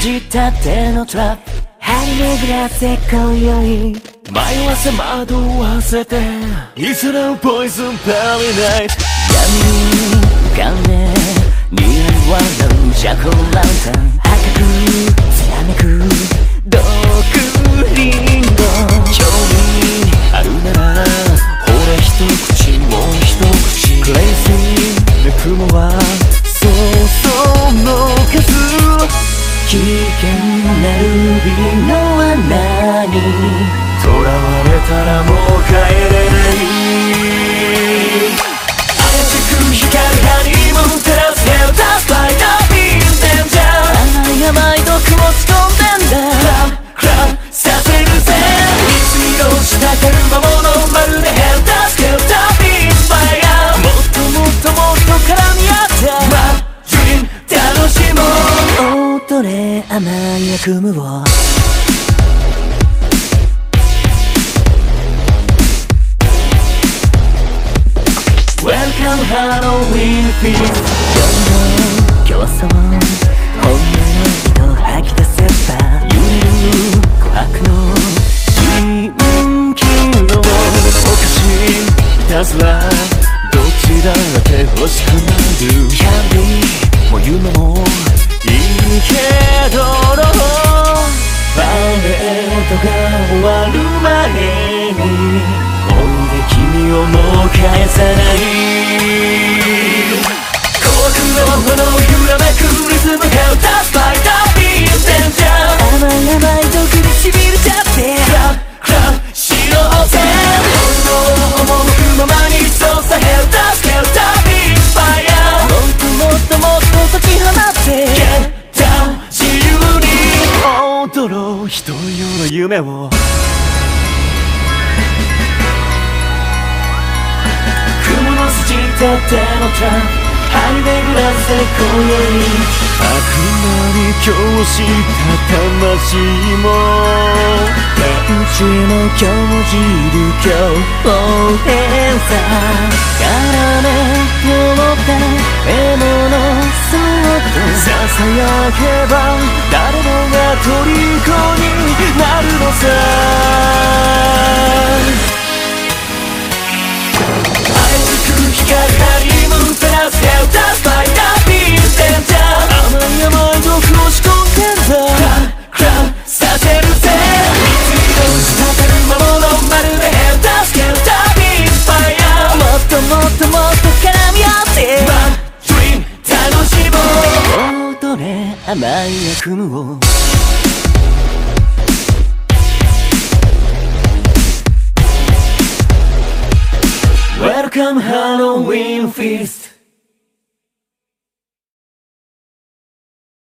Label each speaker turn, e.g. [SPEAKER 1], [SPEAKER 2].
[SPEAKER 1] 仕立てのトラップ。張り巡らせ今宵。
[SPEAKER 2] 迷わせ惑わせて。いつらポイズンパリナイト
[SPEAKER 1] 闇に浮か。んで似合わぬシャコランタン赤く貫く毒リンゴ興味あるならほれ一口もう一口。クレイジーな雲はそうそうの数危険なルビーの穴に甘い悪夢を Welcome Halloween Feast. 今日の競争本音の糸吐き出せば揺れる琥珀の
[SPEAKER 2] 人気のお菓子いたずらわる前にもんで君をもう返さない
[SPEAKER 1] 幸福の炎揺らめくリズムヘルタスライダービームデンジャー甘い甘い毒にしびれちゃってクラブクラブしようぜ本能を赴くままに操作ヘルタスヘルタービーファイヤーもっともっともっと解き放って Get down 自由に
[SPEAKER 2] 踊ろう人よ。の夢を。
[SPEAKER 1] 雲の筋立てのトラップ張り巡らせ今宵
[SPEAKER 2] 悪魔に今日した魂も。
[SPEAKER 1] 天地の興じる今日変さ絡め持った獲物そっと
[SPEAKER 2] ささやけば誰る
[SPEAKER 1] 魔物まるでヘルタスヘルタービームファイヤーもっともっともっと絡み合ってマンドリーム